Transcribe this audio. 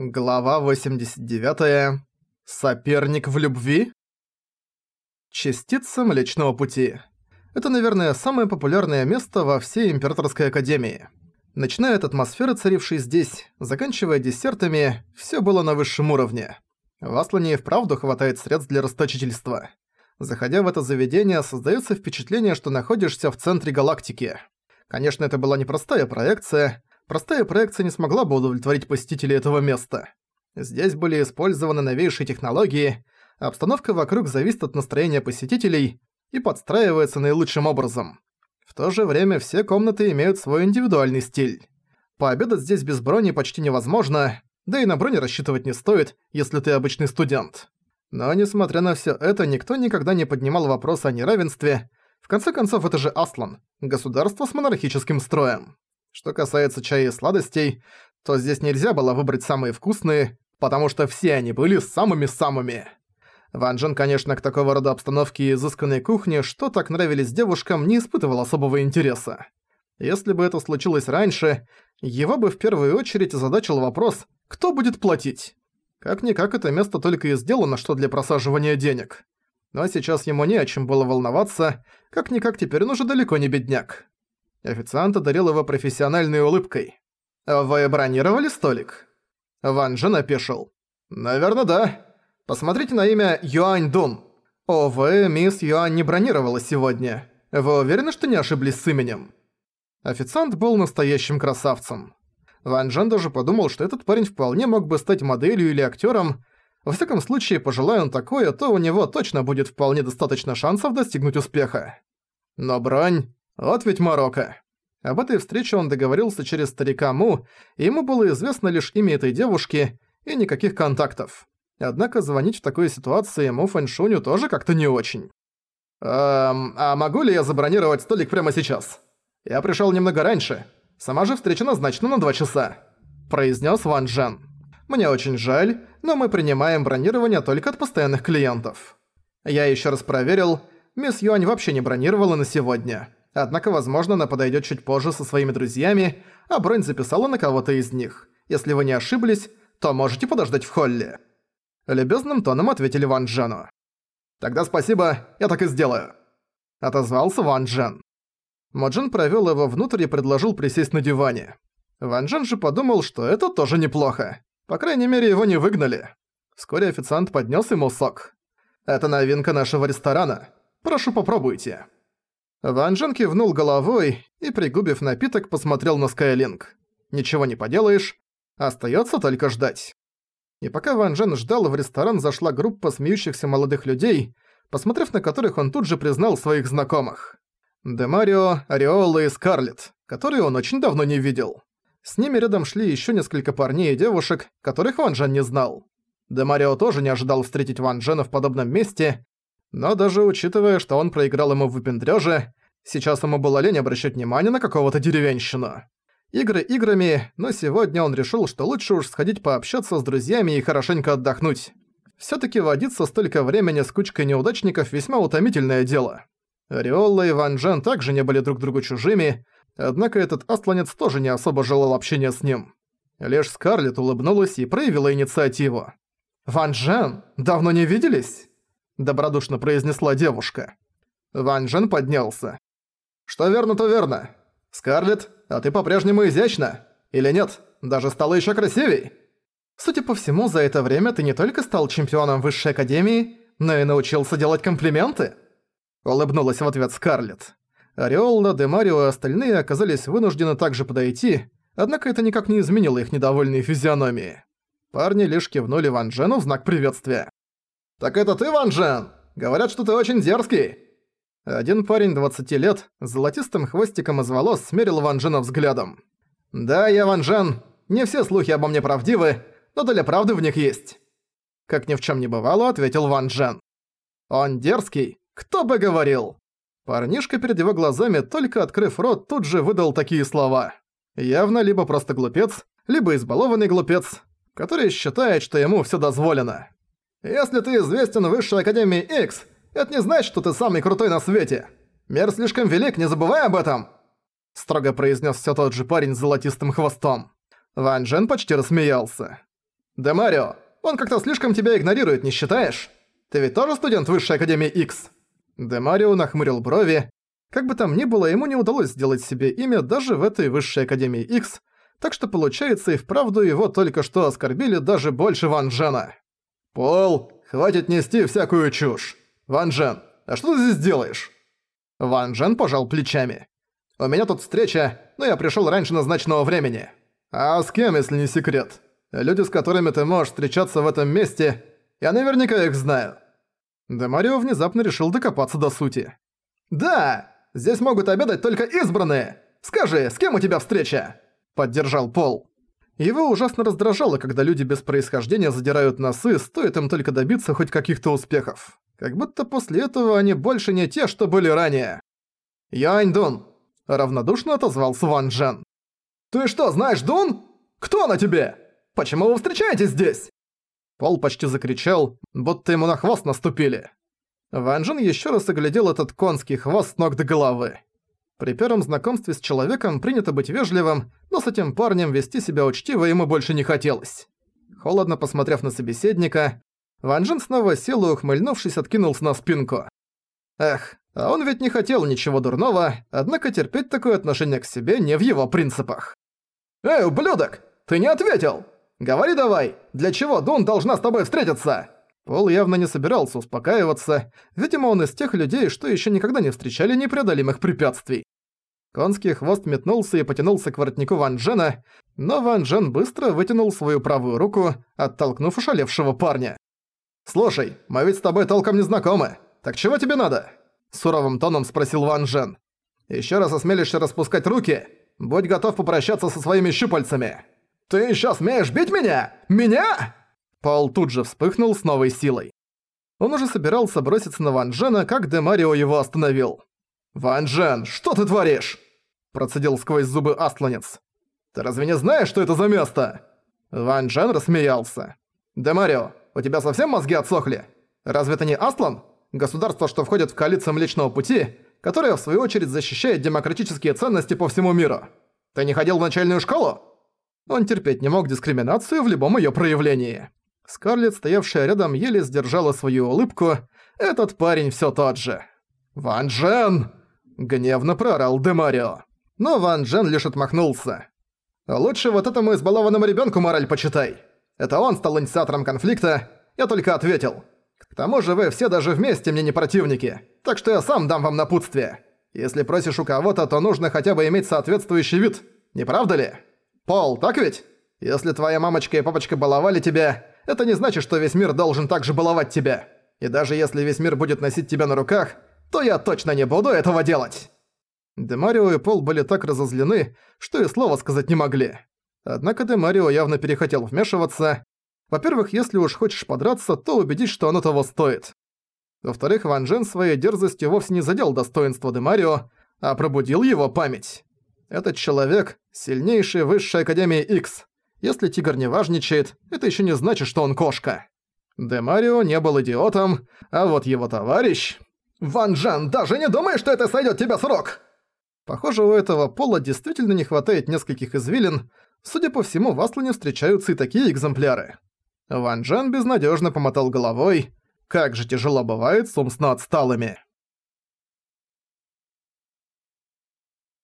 Глава 89. Соперник в любви? Частица Млечного Пути. Это, наверное, самое популярное место во всей Императорской Академии. Начиная от атмосферы, царившей здесь, заканчивая десертами, всё было на высшем уровне. В Аслане и вправду хватает средств для расточительства. Заходя в это заведение, создаётся впечатление, что находишься в центре галактики. Конечно, это была непростая проекция, Простая проекция не смогла бы удовлетворить посетителей этого места. Здесь были использованы новейшие технологии, обстановка вокруг зависит от настроения посетителей и подстраивается наилучшим образом. В то же время все комнаты имеют свой индивидуальный стиль. Пообедать здесь без брони почти невозможно, да и на брони рассчитывать не стоит, если ты обычный студент. Но несмотря на всё это, никто никогда не поднимал вопрос о неравенстве. В конце концов, это же Аслан, государство с монархическим строем. Что касается чая и сладостей, то здесь нельзя было выбрать самые вкусные, потому что все они были самыми-самыми. Ван Джен, конечно, к такого рода обстановке и изысканной кухне, что так нравились девушкам, не испытывал особого интереса. Если бы это случилось раньше, его бы в первую очередь озадачил вопрос, кто будет платить. Как-никак это место только и сделано, что для просаживания денег. Но сейчас ему не о чем было волноваться, как-никак теперь он уже далеко не бедняк. Официант одарил его профессиональной улыбкой. «Вы бронировали столик?» Ван Джен опешил. «Наверное, да. Посмотрите на имя Юань Дун. Увы, мисс Юань не бронировала сегодня. Вы уверены, что не ошиблись с именем?» Официант был настоящим красавцем. Ван Джен даже подумал, что этот парень вполне мог бы стать моделью или актером. Во всяком случае, пожелая он такое, то у него точно будет вполне достаточно шансов достигнуть успеха. Но бронь... Вот ведь Марокко. Об этой встрече он договорился через старика Му, и ему было известно лишь имя этой девушки и никаких контактов. Однако звонить в такой ситуации Му Фэншуню тоже как-то не очень. «Эм, а могу ли я забронировать столик прямо сейчас? Я пришёл немного раньше. Сама же встреча назначена на два часа», – произнес Ван Джен. «Мне очень жаль, но мы принимаем бронирование только от постоянных клиентов». Я ещё раз проверил, мисс Юань вообще не бронировала на сегодня. Однако, возможно, она подойдет чуть позже со своими друзьями, а бронь записала на кого-то из них. Если вы не ошиблись, то можете подождать в холле». Любезным тоном ответили Ван Джену. «Тогда спасибо, я так и сделаю», — отозвался Ван Джен. Моджин провёл его внутрь и предложил присесть на диване. Ван Джен же подумал, что это тоже неплохо. По крайней мере, его не выгнали. Вскоре официант поднёс ему сок. «Это новинка нашего ресторана. Прошу, попробуйте». Ван Джен кивнул головой и, пригубив напиток, посмотрел на Скайлинг. Ничего не поделаешь, остается только ждать. И пока Ван Джен ждал, в ресторан зашла группа смеющихся молодых людей, посмотрев на которых он тут же признал своих знакомых. Демарио, Ореола и Скарлетт, которые он очень давно не видел. С ними рядом шли еще несколько парней и девушек, которых Ван Джен не знал. Демарио тоже не ожидал встретить Ван Джена в подобном месте, но даже учитывая, что он проиграл ему в выпендрёже, сейчас ему было лень обращать внимание на какого-то деревенщину. Игры играми, но сегодня он решил, что лучше уж сходить пообщаться с друзьями и хорошенько отдохнуть. Всё-таки водиться столько времени с кучкой неудачников весьма утомительное дело. Риолла и Ван Джен также не были друг другу чужими, однако этот асланец тоже не особо желал общения с ним. Лишь Скарлетт улыбнулась и проявила инициативу. «Ван Джен, давно не виделись?» Добродушно произнесла девушка. Ван Джен поднялся. «Что верно, то верно. Скарлетт, а ты по-прежнему изящна? Или нет, даже стала ещё красивей?» «Судя по всему, за это время ты не только стал чемпионом высшей академии, но и научился делать комплименты?» Улыбнулась в ответ Скарлетт. Ореола, Демарио и остальные оказались вынуждены также подойти, однако это никак не изменило их недовольные физиономии. Парни лишь кивнули Ван Джену в знак приветствия. «Так это ты, Ван Джен? Говорят, что ты очень дерзкий!» Один парень 20 лет с золотистым хвостиком из волос смерил Ван Джена взглядом. «Да, я Ван Джен. Не все слухи обо мне правдивы, но доля правды в них есть». Как ни в чем не бывало, ответил Ван Джен. «Он дерзкий? Кто бы говорил?» Парнишка перед его глазами, только открыв рот, тут же выдал такие слова. Явно либо просто глупец, либо избалованный глупец, который считает, что ему все дозволено. Если ты известен в Высшей Академии X, это не значит, что ты самый крутой на свете. Мир слишком велик, не забывай об этом!» Строго произнес все тот же парень с золотистым хвостом. Ван Джен почти рассмеялся. Демарио, он как-то слишком тебя игнорирует, не считаешь? Ты ведь тоже студент Высшей Академии X?» Демарио нахмурил брови. Как бы там ни было, ему не удалось сделать себе имя даже в этой Высшей Академии X, так что получается и вправду его только что оскорбили даже больше Ван Джена. «Пол, хватит нести всякую чушь! Ван Джен, а что ты здесь делаешь?» Ван Джен пожал плечами. «У меня тут встреча, но я пришёл раньше назначенного времени. А с кем, если не секрет? Люди, с которыми ты можешь встречаться в этом месте, я наверняка их знаю». Демарио внезапно решил докопаться до сути. «Да, здесь могут обедать только избранные! Скажи, с кем у тебя встреча?» Поддержал Пол. Его ужасно раздражало, когда люди без происхождения задирают носы, стоит им только добиться хоть каких-то успехов. Как будто после этого они больше не те, что были ранее. «Янь Дун!» – равнодушно отозвался Ван Джен. «Ты что, знаешь Дун? Кто она тебе? Почему вы встречаетесь здесь?» Пол почти закричал, будто ему на хвост наступили. Ван Джен ещё раз оглядел этот конский хвост с ног до головы. При первом знакомстве с человеком принято быть вежливым, но с этим парнем вести себя учтиво ему больше не хотелось. Холодно посмотрев на собеседника, Ван Джен снова сел и, ухмыльнувшись, откинулся на спинку. Эх, а он ведь не хотел ничего дурного, однако терпеть такое отношение к себе не в его принципах. «Эй, ублюдок, ты не ответил! Говори давай, для чего Дун должна с тобой встретиться?» Пол явно не собирался успокаиваться, видимо, он из тех людей, что еще никогда не встречали непреодолимых препятствий. Конский хвост метнулся и потянулся к воротнику Ван Джена, но Ван Джен быстро вытянул свою правую руку, оттолкнув ушалевшего парня. «Слушай, мы ведь с тобой толком не знакомы. Так чего тебе надо?» Суровым тоном спросил Ван Жен. «Ещё раз осмелишься распускать руки, будь готов попрощаться со своими щупальцами». «Ты ещё смеешь бить меня? Меня?» Пол тут же вспыхнул с новой силой. Он уже собирался броситься на Ван Джена, как Демарио его остановил. «Ван Джен, что ты творишь?» Процедил сквозь зубы Астланец. «Ты разве не знаешь, что это за место?» Ван Джен рассмеялся. «Демарио, у тебя совсем мозги отсохли? Разве это не Аслан? Государство, что входит в коалицию Млечного Пути, которое в свою очередь защищает демократические ценности по всему миру. Ты не ходил в начальную школу? Он терпеть не мог дискриминацию в любом её проявлении. Скарлетт, стоявшая рядом, еле сдержала свою улыбку. Этот парень всё тот же. «Ван Джен!» – гневно проорал Демарио. Но Ван Джен лишь отмахнулся. «Лучше вот этому избалованному ребёнку мораль почитай. Это он стал инициатором конфликта, я только ответил. К тому же вы все даже вместе мне не противники, так что я сам дам вам напутствие. Если просишь у кого-то, то нужно хотя бы иметь соответствующий вид, не правда ли? Пол, так ведь? Если твоя мамочка и папочка баловали тебя, это не значит, что весь мир должен также баловать тебя. И даже если весь мир будет носить тебя на руках, то я точно не буду этого делать. Демарио и Пол были так разозлены, что и слова сказать не могли. Однако Демарио явно перехотел вмешиваться. Во-первых, если уж хочешь подраться, то убедись, что оно того стоит. Во-вторых, Ван Джен своей дерзостью вовсе не задел достоинство Демарио, а пробудил его память. Этот человек – сильнейший высшей Академии X. Если тигр не важничает, это еще не значит, что он кошка. Демарио не был идиотом, а вот его товарищ... «Ван Джен, даже не думай, что это сойдет тебя с рук!» Похоже, у этого пола действительно не хватает нескольких извилин, Судя по всему, в Аслане встречаются и такие экземпляры. Ван Джен безнадежно помотал головой. Как же тяжело бывает с умственно отсталыми.